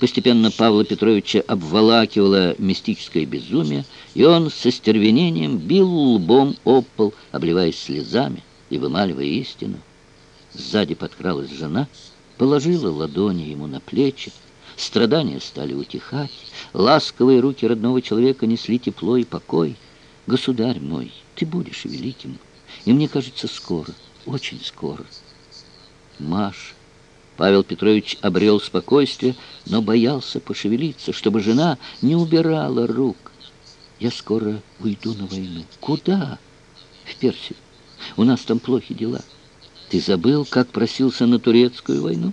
Постепенно Павла Петровича обволакивало мистическое безумие, и он со стервенением бил лбом об пол, обливаясь слезами и вымаливая истину. Сзади подкралась жена, положила ладони ему на плечи, страдания стали утихать, ласковые руки родного человека несли тепло и покой. «Государь мой, ты будешь великим, и мне кажется, скоро, очень скоро». Маша, Павел Петрович обрел спокойствие, но боялся пошевелиться, чтобы жена не убирала рук. «Я скоро уйду на войну». «Куда?» «В Персию. У нас там плохи дела». «Ты забыл, как просился на турецкую войну?»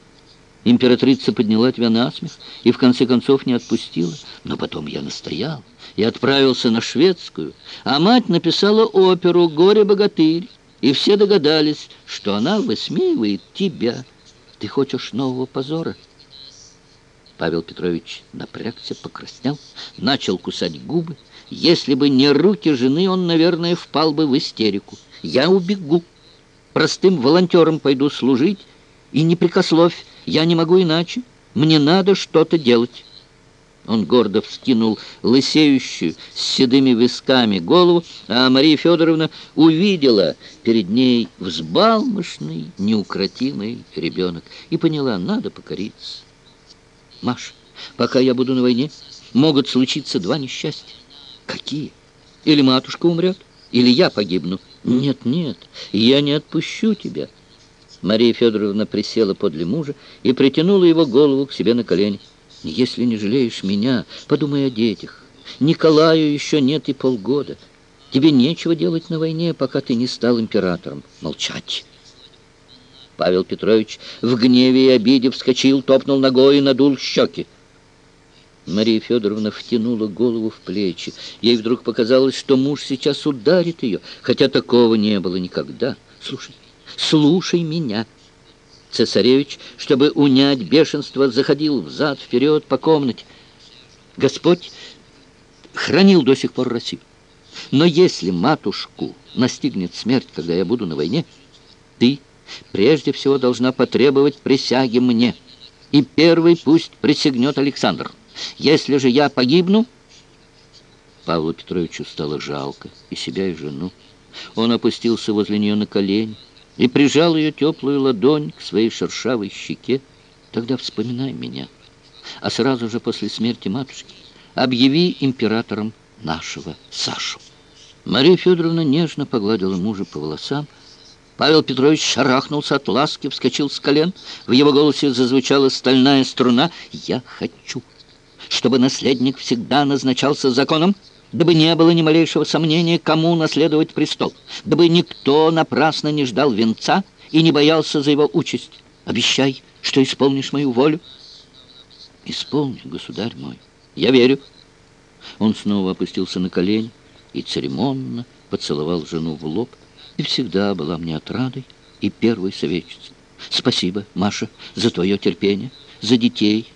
Императрица подняла тебя на смех и в конце концов не отпустила. Но потом я настоял и отправился на шведскую, а мать написала оперу «Горе-богатырь», и все догадались, что она высмеивает тебя. Ты хочешь нового позора?» Павел Петрович напрягся, покраснел, начал кусать губы. Если бы не руки жены, он, наверное, впал бы в истерику. «Я убегу. Простым волонтером пойду служить, и не прикословь, я не могу иначе. Мне надо что-то делать». Он гордо вскинул лысеющую с седыми висками голову, а Мария Федоровна увидела перед ней взбалмошный, неукротимый ребенок и поняла, надо покориться. «Маш, пока я буду на войне, могут случиться два несчастья». «Какие? Или матушка умрет, или я погибну». «Нет, нет, я не отпущу тебя». Мария Федоровна присела подле мужа и притянула его голову к себе на колени. Если не жалеешь меня, подумай о детях. Николаю еще нет и полгода. Тебе нечего делать на войне, пока ты не стал императором. Молчать. Павел Петрович в гневе и обиде вскочил, топнул ногой и надул щеки. Мария Федоровна втянула голову в плечи. Ей вдруг показалось, что муж сейчас ударит ее, хотя такого не было никогда. Слушай, слушай меня. Цесаревич, чтобы унять бешенство, заходил взад-вперед по комнате. Господь хранил до сих пор Россию. Но если матушку настигнет смерть, когда я буду на войне, ты прежде всего должна потребовать присяги мне. И первый пусть присягнет Александр. Если же я погибну... Павлу Петровичу стало жалко и себя, и жену. Он опустился возле нее на колени, и прижал ее теплую ладонь к своей шершавой щеке, тогда вспоминай меня. А сразу же после смерти матушки объяви императором нашего Сашу. Мария Федоровна нежно погладила мужа по волосам. Павел Петрович шарахнулся от ласки, вскочил с колен. В его голосе зазвучала стальная струна. «Я хочу, чтобы наследник всегда назначался законом, дабы не было ни малейшего сомнения, кому наследовать престол, дабы никто напрасно не ждал венца и не боялся за его участь. Обещай, что исполнишь мою волю. Исполню, государь мой. Я верю. Он снова опустился на колени и церемонно поцеловал жену в лоб. И всегда была мне отрадой и первой советчицей. Спасибо, Маша, за твое терпение, за детей,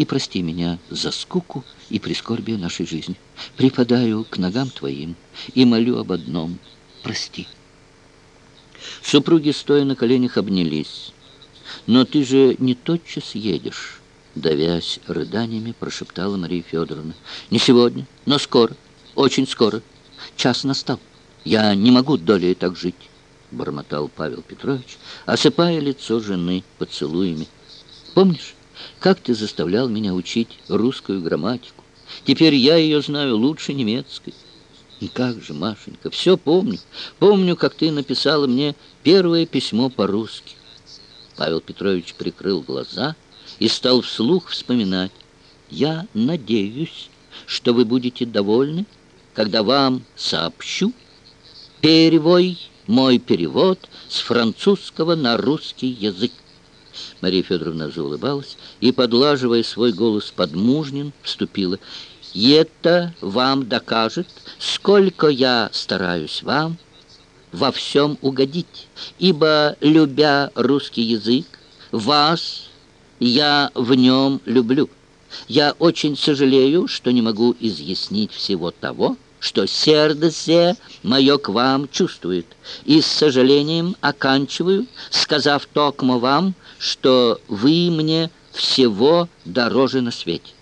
и прости меня за скуку и прискорбие нашей жизни. Припадаю к ногам твоим и молю об одном — прости. Супруги, стоя на коленях, обнялись. «Но ты же не тотчас едешь», — давясь рыданиями, прошептала Мария Федоровна. «Не сегодня, но скоро, очень скоро. Час настал. Я не могу долей так жить», — бормотал Павел Петрович, осыпая лицо жены поцелуями. «Помнишь, как ты заставлял меня учить русскую грамматику? Теперь я ее знаю лучше немецкой. И как же, Машенька, все помню. Помню, как ты написала мне первое письмо по-русски. Павел Петрович прикрыл глаза и стал вслух вспоминать. Я надеюсь, что вы будете довольны, когда вам сообщу перевой, мой перевод с французского на русский язык. Мария Федоровна заулыбалась и, подлаживая свой голос под мужнин, вступила. «И это вам докажет, сколько я стараюсь вам во всем угодить, ибо, любя русский язык, вас я в нем люблю. Я очень сожалею, что не могу изъяснить всего того, что сердце мое к вам чувствует, и с сожалением оканчиваю, сказав токмо вам, что вы мне всего дороже на свете.